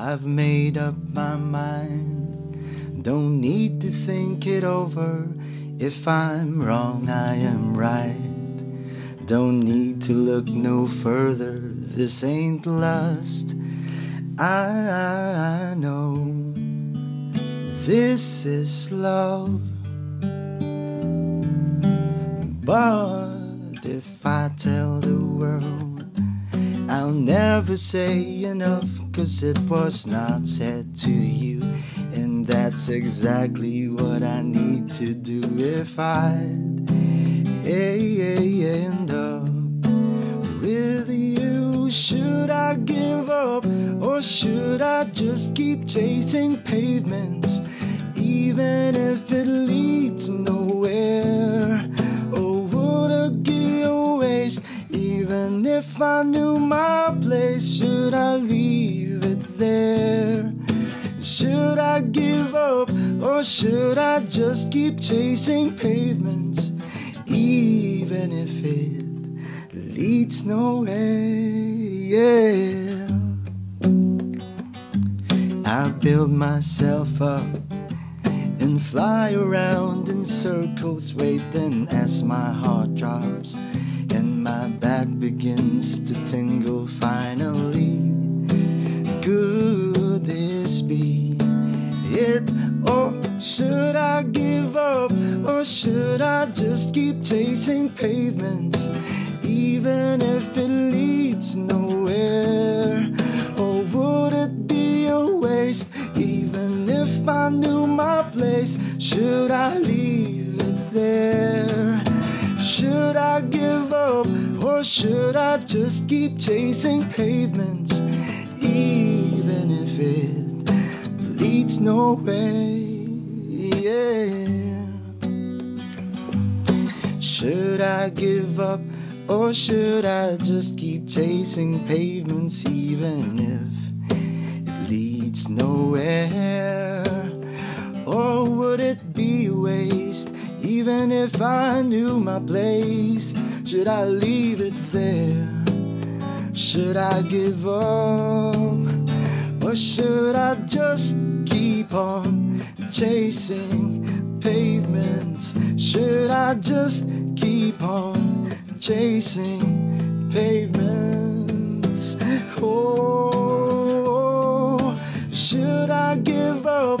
I've made up my mind. Don't need to think it over. If I'm wrong, I am right. Don't need to look no further. This ain't lust. I know this is love. But if I tell the world, I'll never say enough, cause it was not said to you. And that's exactly what I need to do if I'd eh, eh, end up with you. Should I give up, or should I just keep chasing pavements, even if it leads knew my place? Should I leave it there? Should I give up, or should I just keep chasing pavements, even if it leads nowhere? Yeah. I build myself up and fly around in circles, waiting as my heart drops and my back begins to tingle finally. Could this be it? Or should I give up? Or should I just keep chasing pavements, even if I knew my place? Should I leave it there? Should I give up, or should I just keep chasing pavements, even if it leads nowhere? Yeah. Should I give up, or should I just keep chasing pavements, even if it leads nowhere? Would it be waste, even if I knew my place? Should I leave it there? Should I give up? Or should I just keep on chasing pavements? Should I just keep on chasing pavements? Oh, should I give up?